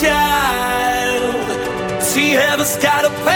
child. She has got a pain.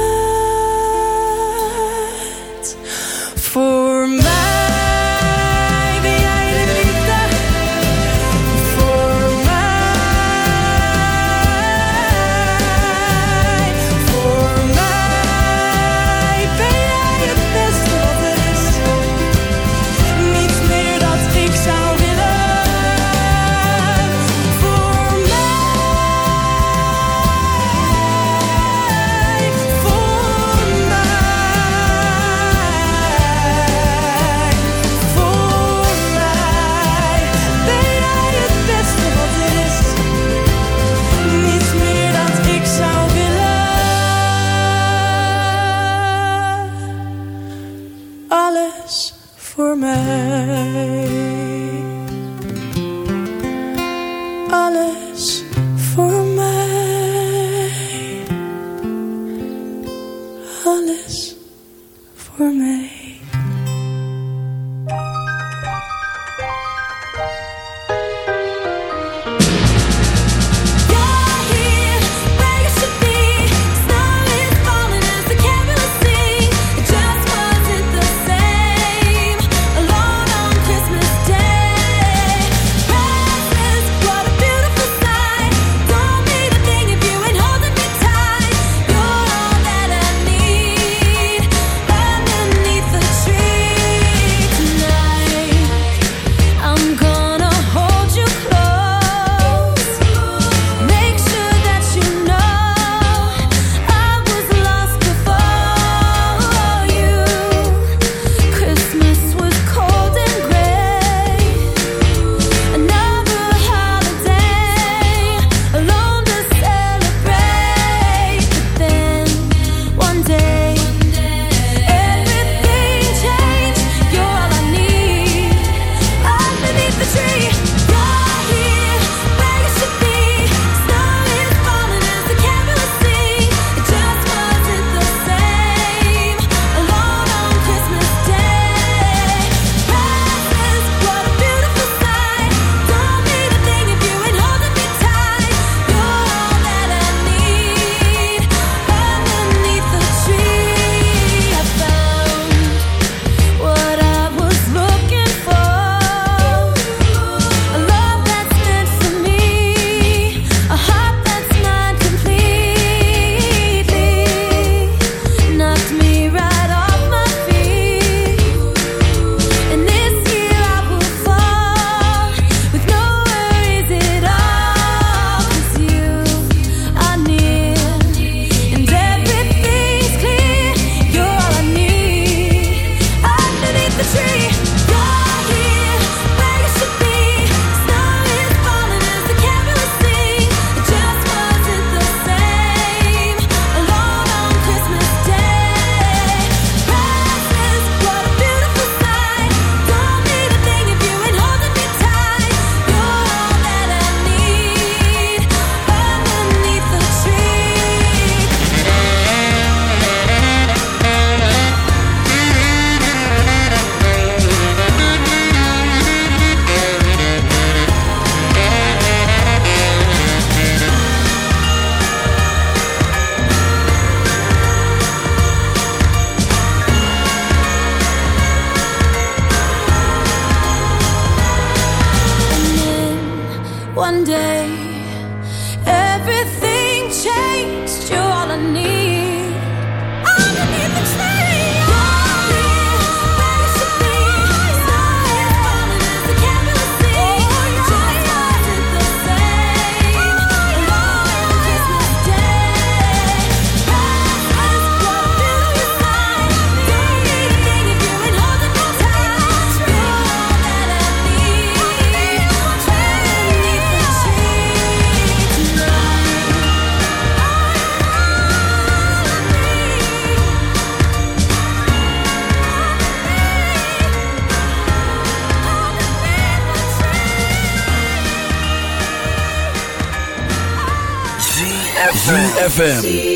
ZFM.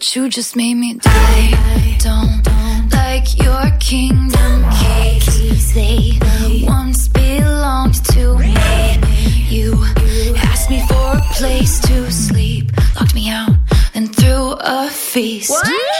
What you just made me do. I don't like your kingdom keys. They once belonged to me. You asked me for a place to sleep, locked me out, then threw a feast. The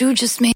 You just made.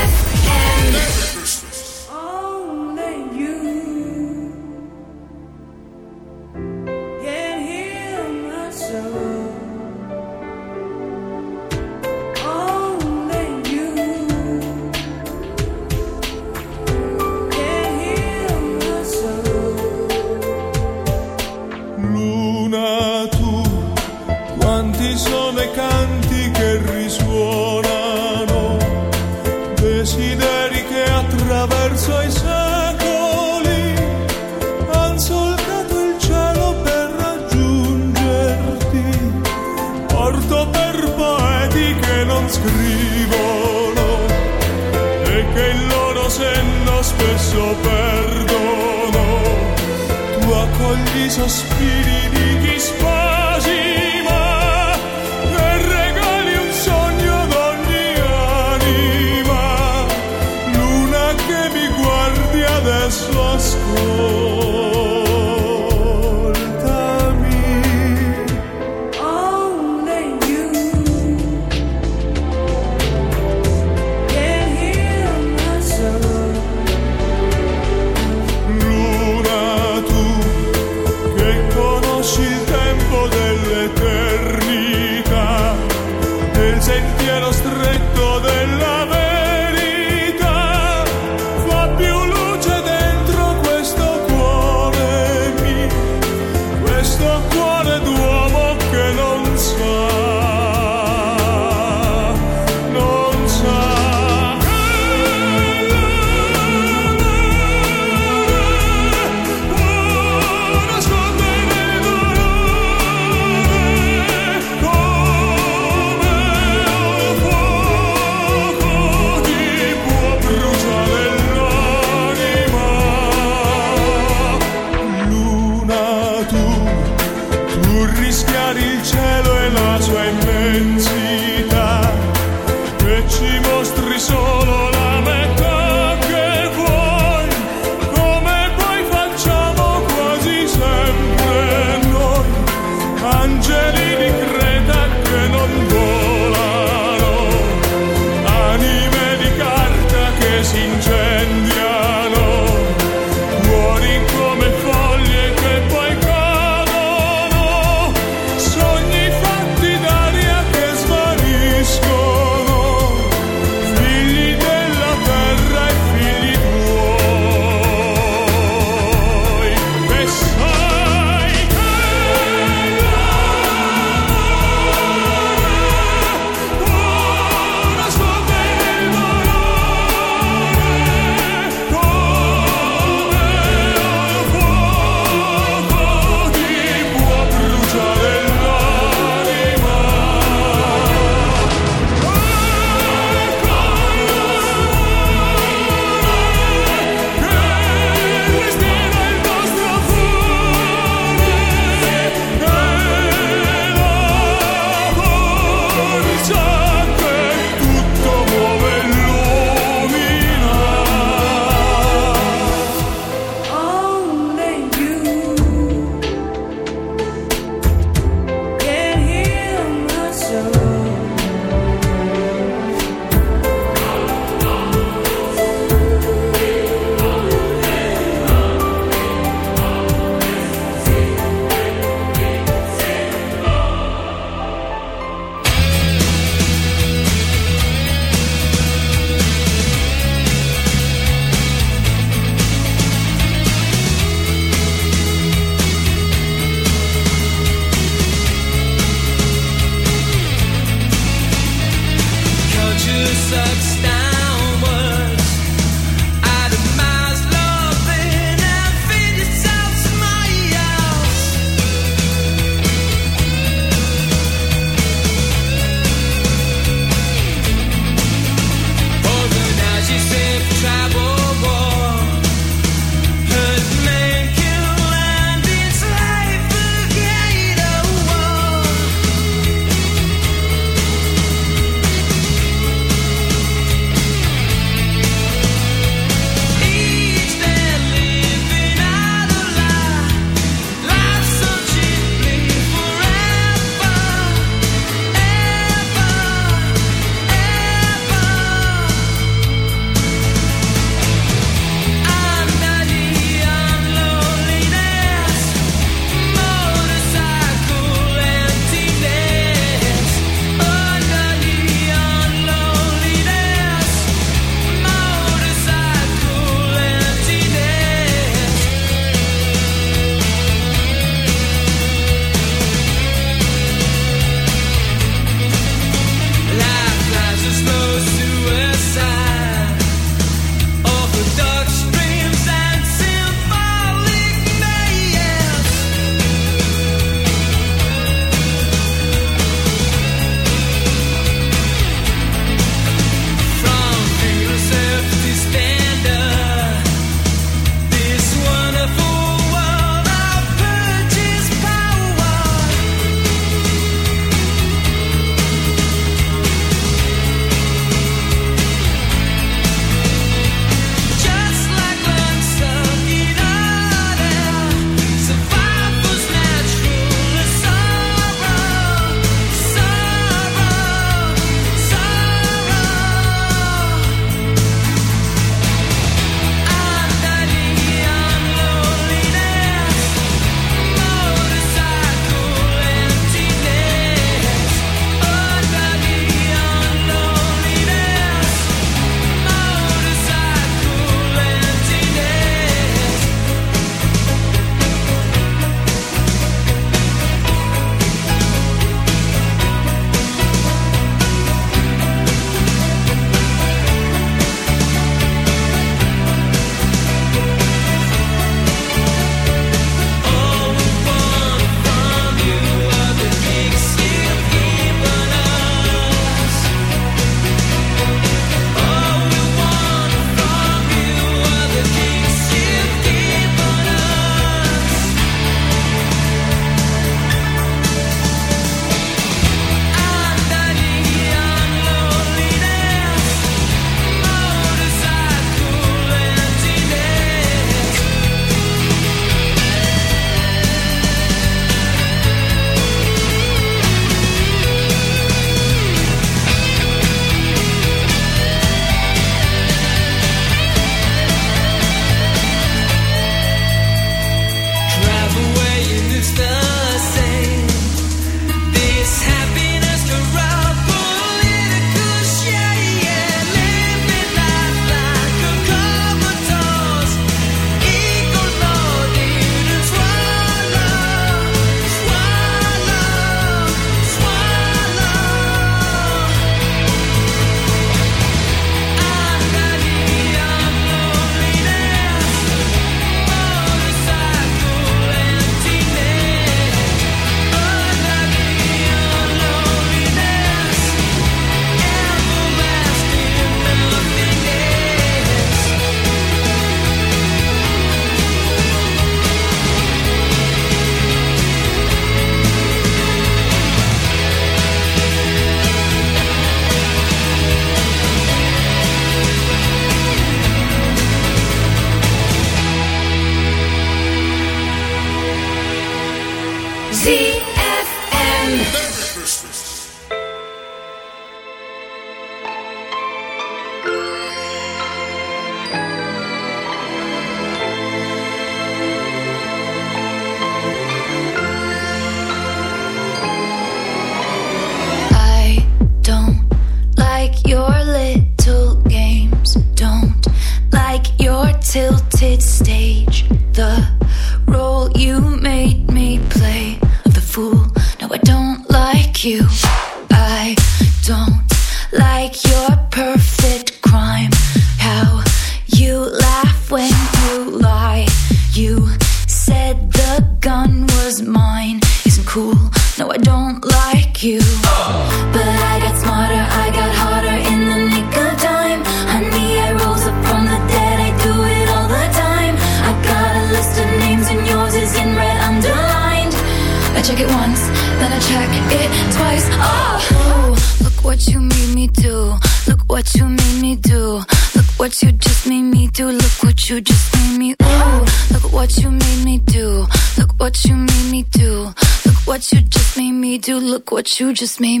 you just made.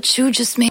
what you just made.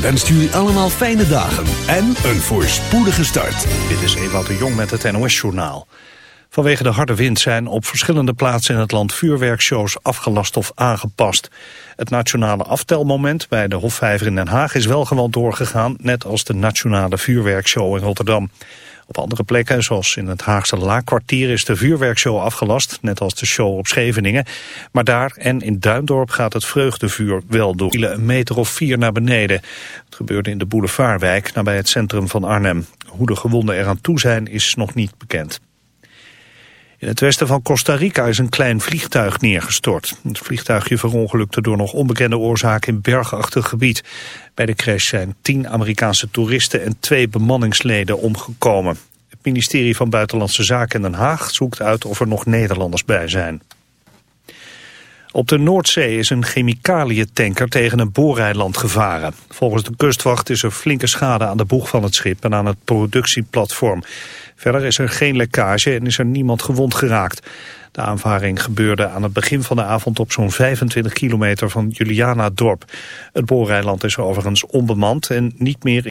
wenst jullie allemaal fijne dagen en een voorspoedige start. Dit is Ewout de Jong met het NOS-journaal. Vanwege de harde wind zijn op verschillende plaatsen in het land vuurwerkshows afgelast of aangepast. Het nationale aftelmoment bij de Hofvijver in Den Haag is wel gewoon doorgegaan, net als de nationale vuurwerkshow in Rotterdam. Op andere plekken, zoals in het Haagse Laakkwartier, is de vuurwerkshow afgelast, net als de show op Scheveningen. Maar daar en in Duindorp gaat het vreugdevuur wel door. Een meter of vier naar beneden. Het gebeurde in de Boulevardwijk, nabij het centrum van Arnhem. Hoe de gewonden eraan toe zijn, is nog niet bekend. In het westen van Costa Rica is een klein vliegtuig neergestort. Het vliegtuigje verongelukte door nog onbekende oorzaak in bergachtig gebied. Bij de crash zijn tien Amerikaanse toeristen en twee bemanningsleden omgekomen. Het ministerie van Buitenlandse Zaken in Den Haag zoekt uit of er nog Nederlanders bij zijn. Op de Noordzee is een chemicaliëntanker tegen een booreiland gevaren. Volgens de kustwacht is er flinke schade aan de boeg van het schip en aan het productieplatform. Verder is er geen lekkage en is er niemand gewond geraakt. De aanvaring gebeurde aan het begin van de avond op zo'n 25 kilometer van Juliana-dorp. Het booreiland is overigens onbemand en niet meer